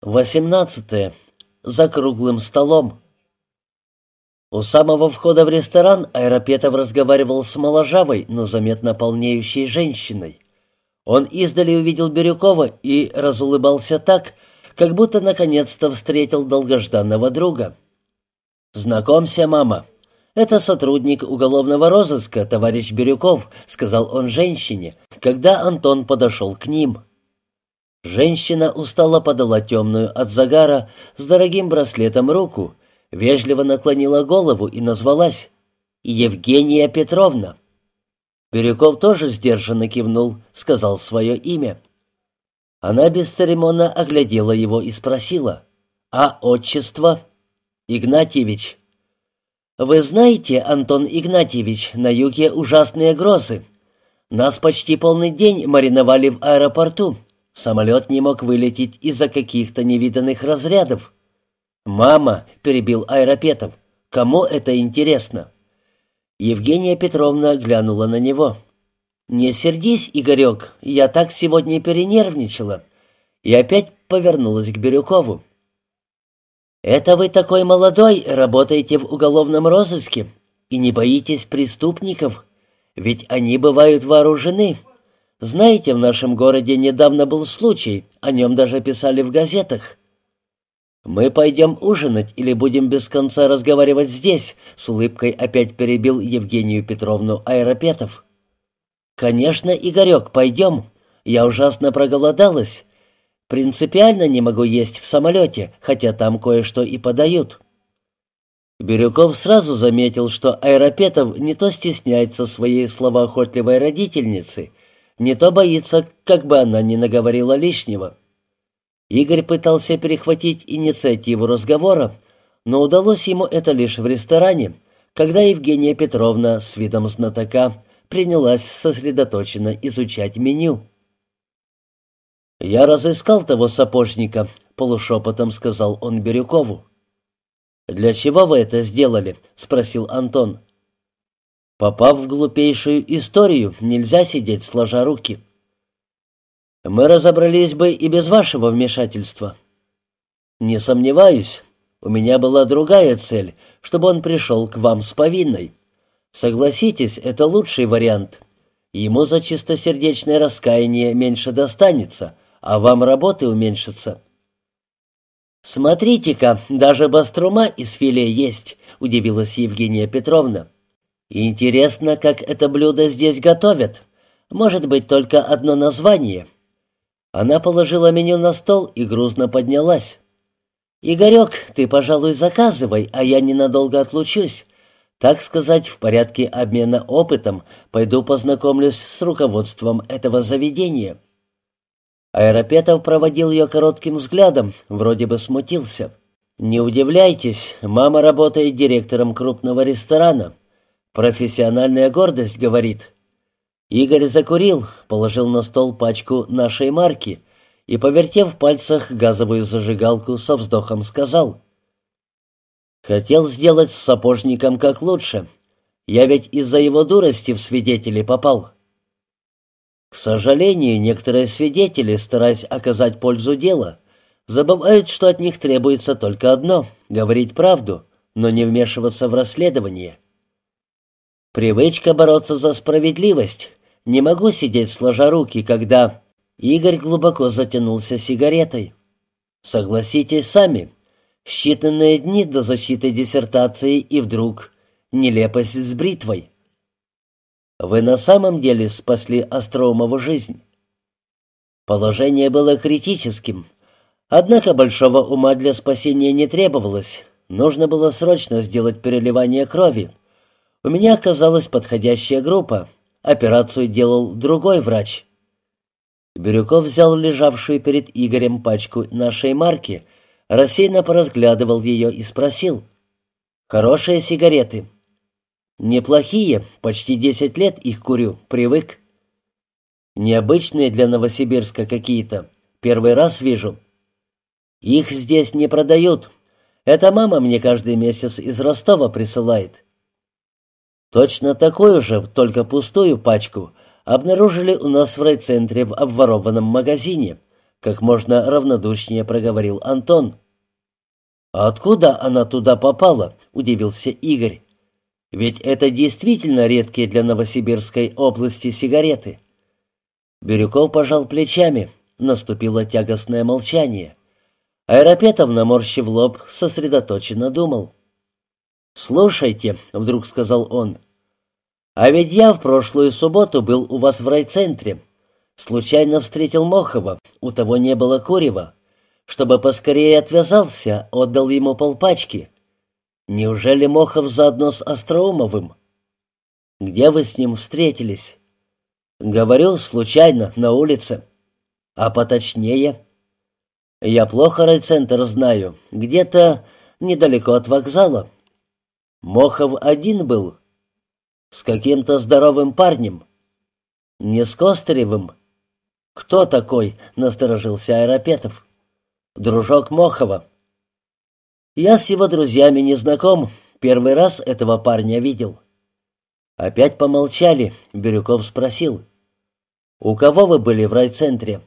Восемнадцатое. За круглым столом. У самого входа в ресторан Аэропетов разговаривал с моложавой, но заметно полнеющей женщиной. Он издали увидел Бирюкова и разулыбался так, как будто наконец-то встретил долгожданного друга. «Знакомься, мама. Это сотрудник уголовного розыска, товарищ Бирюков», — сказал он женщине, когда Антон подошел к ним. Женщина устало подала темную от загара с дорогим браслетом руку, вежливо наклонила голову и назвалась «Евгения Петровна». Бирюков тоже сдержанно кивнул, сказал свое имя. Она бесцеремонно оглядела его и спросила «А отчество?» «Игнатьевич». «Вы знаете, Антон Игнатьевич, на юге ужасные грозы. Нас почти полный день мариновали в аэропорту. Самолет не мог вылететь из-за каких-то невиданных разрядов. «Мама», — перебил Айропетов, — «кому это интересно?» Евгения Петровна глянула на него. «Не сердись, Игорек, я так сегодня перенервничала». И опять повернулась к Бирюкову. «Это вы такой молодой, работаете в уголовном розыске и не боитесь преступников, ведь они бывают вооружены». Знаете, в нашем городе недавно был случай, о нем даже писали в газетах. Мы пойдем ужинать или будем без конца разговаривать здесь, с улыбкой опять перебил Евгению Петровну Аэропетов. Конечно, Игорек, пойдем. Я ужасно проголодалась. Принципиально не могу есть в самолете, хотя там кое-что и подают. Бирюков сразу заметил, что Аэропетов не то стесняется своей словоохотливой родительницы, не то боится, как бы она ни наговорила лишнего. Игорь пытался перехватить инициативу разговора, но удалось ему это лишь в ресторане, когда Евгения Петровна с видом знатока принялась сосредоточенно изучать меню. «Я разыскал того сапожника», — полушепотом сказал он Бирюкову. «Для чего вы это сделали?» — спросил Антон. Попав в глупейшую историю, нельзя сидеть сложа руки. Мы разобрались бы и без вашего вмешательства. Не сомневаюсь, у меня была другая цель, чтобы он пришел к вам с повинной. Согласитесь, это лучший вариант. Ему за чистосердечное раскаяние меньше достанется, а вам работы уменьшится. «Смотрите-ка, даже баструма из филе есть», — удивилась Евгения Петровна. Интересно, как это блюдо здесь готовят. Может быть, только одно название. Она положила меню на стол и грузно поднялась. «Игорек, ты, пожалуй, заказывай, а я ненадолго отлучусь. Так сказать, в порядке обмена опытом пойду познакомлюсь с руководством этого заведения». Аэропетов проводил ее коротким взглядом, вроде бы смутился. «Не удивляйтесь, мама работает директором крупного ресторана. Профессиональная гордость, говорит. Игорь закурил, положил на стол пачку нашей марки и, повертев в пальцах газовую зажигалку, со вздохом сказал. «Хотел сделать с сапожником как лучше. Я ведь из-за его дурости в свидетели попал». К сожалению, некоторые свидетели, стараясь оказать пользу дела, забывают, что от них требуется только одно — говорить правду, но не вмешиваться в расследование. Привычка бороться за справедливость. Не могу сидеть сложа руки, когда... Игорь глубоко затянулся сигаретой. Согласитесь сами, считанные дни до защиты диссертации и вдруг нелепость с бритвой. Вы на самом деле спасли Остроумову жизнь. Положение было критическим, однако большого ума для спасения не требовалось. Нужно было срочно сделать переливание крови, у меня оказалась подходящая группа. Операцию делал другой врач. Бирюков взял лежавшую перед Игорем пачку нашей марки, рассеянно поразглядывал ее и спросил. «Хорошие сигареты?» «Неплохие, почти десять лет их курю, привык». «Необычные для Новосибирска какие-то. Первый раз вижу». «Их здесь не продают. Это мама мне каждый месяц из Ростова присылает. Точно такую же, только пустую пачку, обнаружили у нас в райцентре в обворованном магазине. — как можно равнодушнее проговорил Антон. «А откуда она туда попала?» — удивился Игорь. «Ведь это действительно редкие для Новосибирской области сигареты». Бирюков пожал плечами. Наступило тягостное молчание. Аэропетов, наморщив лоб, сосредоточенно думал. «Слушайте», — вдруг сказал он, — «а ведь я в прошлую субботу был у вас в райцентре. Случайно встретил Мохова, у того не было курева. Чтобы поскорее отвязался, отдал ему полпачки. Неужели Мохов заодно с Остроумовым? Где вы с ним встретились? Говорю, случайно, на улице. А поточнее? Я плохо райцентр знаю, где-то недалеко от вокзала. Мохов один был. С каким-то здоровым парнем. Не с Костыревым. Кто такой? Насторожился Аэропетов. Дружок Мохова. Я с его друзьями не знаком. Первый раз этого парня видел. Опять помолчали. Бирюков спросил. «У кого вы были в райцентре?»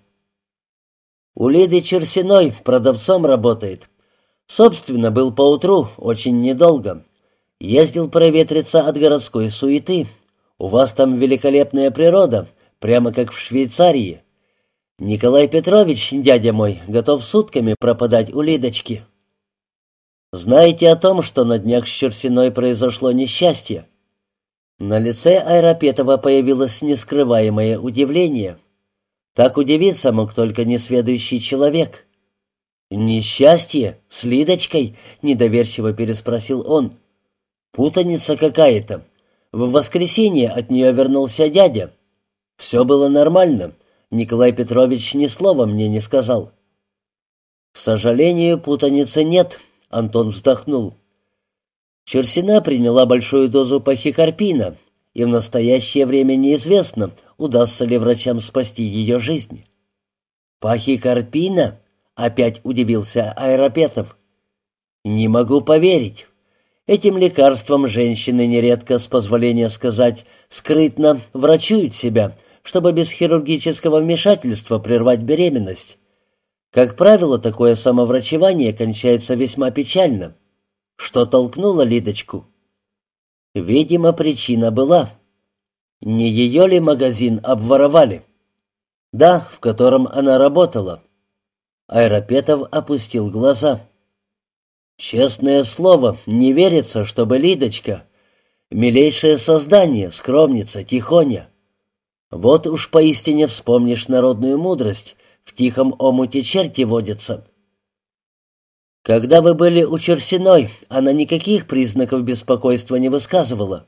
«У Лиды Черсиной, продавцом работает. Собственно, был поутру, очень недолго. Ездил проветриться от городской суеты. У вас там великолепная природа, прямо как в Швейцарии. Николай Петрович, дядя мой, готов сутками пропадать у Лидочки. Знаете о том, что на днях с Черсиной произошло несчастье?» На лице Айрапетова появилось нескрываемое удивление. Так удивиться мог только несведущий человек. «Несчастье? С Лидочкой?» — недоверчиво переспросил он. «Путаница какая-то. В воскресенье от нее вернулся дядя. Все было нормально. Николай Петрович ни слова мне не сказал». «К сожалению, путаницы нет», — Антон вздохнул. Черсина приняла большую дозу пахикарпина, и в настоящее время неизвестно, удастся ли врачам спасти ее жизнь. «Пахикарпина?» — опять удивился Аэропетов. «Не могу поверить. Этим лекарством женщины нередко, с позволения сказать, скрытно врачуют себя, чтобы без хирургического вмешательства прервать беременность. Как правило, такое самоврачевание кончается весьма печально. Что толкнуло Лидочку? Видимо, причина была. Не ее ли магазин обворовали? Да, в котором она работала. Айропетов опустил глаза. Честное слово, не верится, чтобы Лидочка... Милейшее создание, скромница, тихоня. Вот уж поистине вспомнишь народную мудрость, в тихом омуте черти водятся. Когда вы были у Черсиной, она никаких признаков беспокойства не высказывала.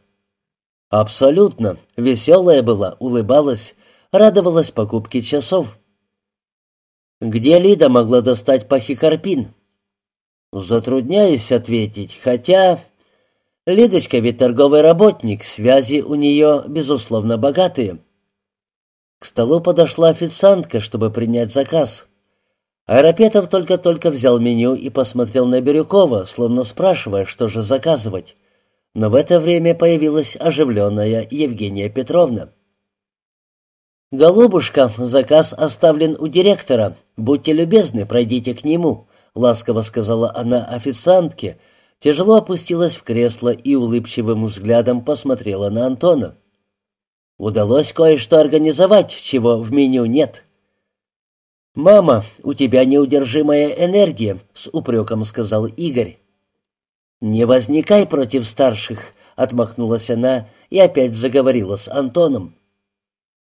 Абсолютно. Веселая была, улыбалась, радовалась покупке часов. Где Лида могла достать пахикарпин? Затрудняюсь ответить, хотя... Лидочка ведь торговый работник, связи у нее, безусловно, богатые. К столу подошла официантка, чтобы принять заказ. Аэропетов только-только взял меню и посмотрел на Бирюкова, словно спрашивая, что же заказывать. Но в это время появилась оживленная Евгения Петровна. «Голубушка, заказ оставлен у директора. Будьте любезны, пройдите к нему», — ласково сказала она официантке, тяжело опустилась в кресло и улыбчивым взглядом посмотрела на Антона. «Удалось кое-что организовать, чего в меню нет». «Мама, у тебя неудержимая энергия», — с упреком сказал Игорь. «Не возникай против старших», — отмахнулась она и опять заговорила с Антоном.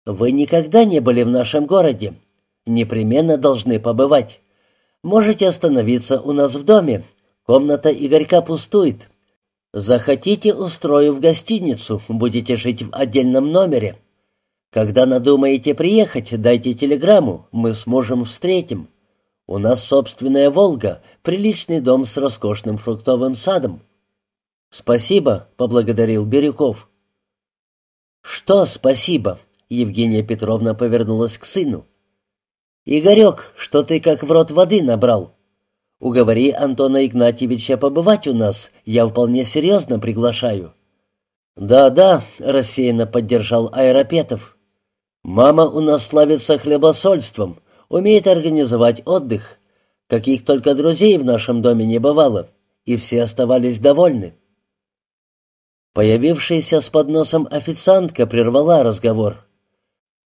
«Вы никогда не были в нашем городе. Непременно должны побывать. Можете остановиться у нас в доме. Комната Игорька пустует. Захотите, устрою в гостиницу, будете жить в отдельном номере. Когда надумаете приехать, дайте телеграмму, мы с мужем встретим. У нас собственная «Волга», приличный дом с роскошным фруктовым садом». «Спасибо», — поблагодарил Бирюков. «Что спасибо?» — Евгения Петровна повернулась к сыну. «Игорек, что ты как в рот воды набрал? Уговори Антона Игнатьевича побывать у нас, я вполне серьезно приглашаю». «Да-да», — рассеянно поддержал Аэропетов. Мама у нас славится хлебосольством. Умеет организовать отдых. Каких только друзей в нашем доме не бывало, и все оставались довольны. Появившаяся с подносом официантка прервала разговор.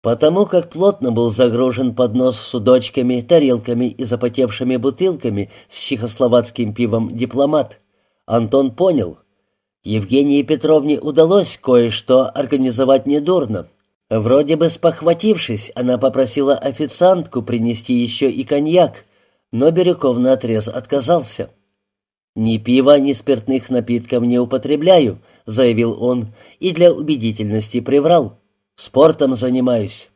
Потому как плотно был загружен поднос судочками, тарелками и запотевшими бутылками с чехословацким пивом «Дипломат», Антон понял. Евгении Петровне удалось кое-что организовать недурно. Вроде бы спохватившись, она попросила официантку принести еще и коньяк, но Бирюков наотрез отказался. «Ни пива, ни спиртных напитков не употребляю», — заявил он и для убедительности приврал. «Спортом занимаюсь».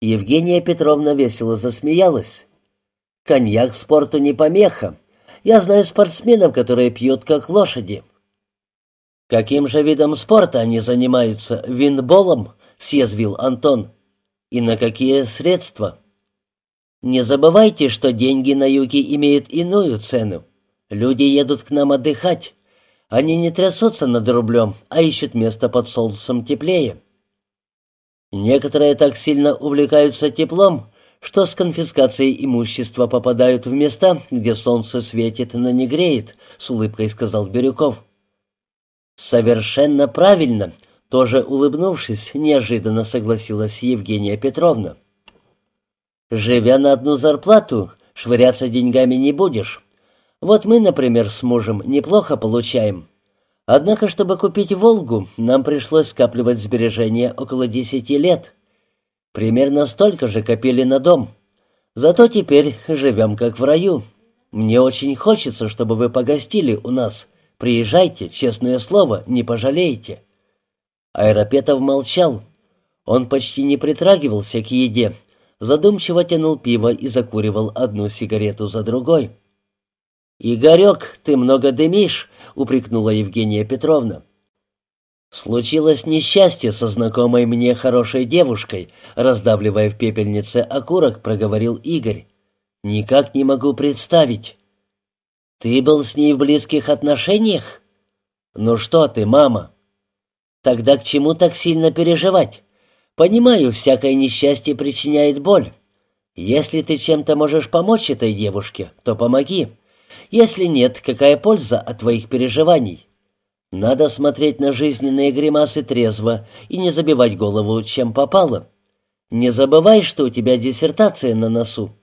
Евгения Петровна весело засмеялась. «Коньяк спорту не помеха. Я знаю спортсменов, которые пьют как лошади». «Каким же видом спорта они занимаются? Винболом?» — съязвил Антон. «И на какие средства?» «Не забывайте, что деньги на юге имеют иную цену. Люди едут к нам отдыхать. Они не трясутся над рублем, а ищут место под солнцем теплее. Некоторые так сильно увлекаются теплом, что с конфискацией имущества попадают в места, где солнце светит, но не греет», — с улыбкой сказал Бирюков. «Совершенно правильно», — тоже улыбнувшись, неожиданно согласилась Евгения Петровна. «Живя на одну зарплату, швыряться деньгами не будешь. Вот мы, например, с мужем неплохо получаем. Однако, чтобы купить «Волгу», нам пришлось скапливать сбережения около десяти лет. Примерно столько же копили на дом. Зато теперь живем как в раю. Мне очень хочется, чтобы вы погостили у нас. Приезжайте, честное слово, не пожалеете». Аэропетов молчал. Он почти не притрагивался к еде, задумчиво тянул пиво и закуривал одну сигарету за другой. «Игорек, ты много дымишь», — упрекнула Евгения Петровна. «Случилось несчастье со знакомой мне хорошей девушкой», — раздавливая в пепельнице окурок, проговорил Игорь. «Никак не могу представить». «Ты был с ней в близких отношениях?» «Ну что ты, мама?» «Тогда к чему так сильно переживать? Понимаю, всякое несчастье причиняет боль. Если ты чем-то можешь помочь этой девушке, то помоги. Если нет, какая польза от твоих переживаний? Надо смотреть на жизненные гримасы трезво и не забивать голову, чем попало. Не забывай, что у тебя диссертация на носу.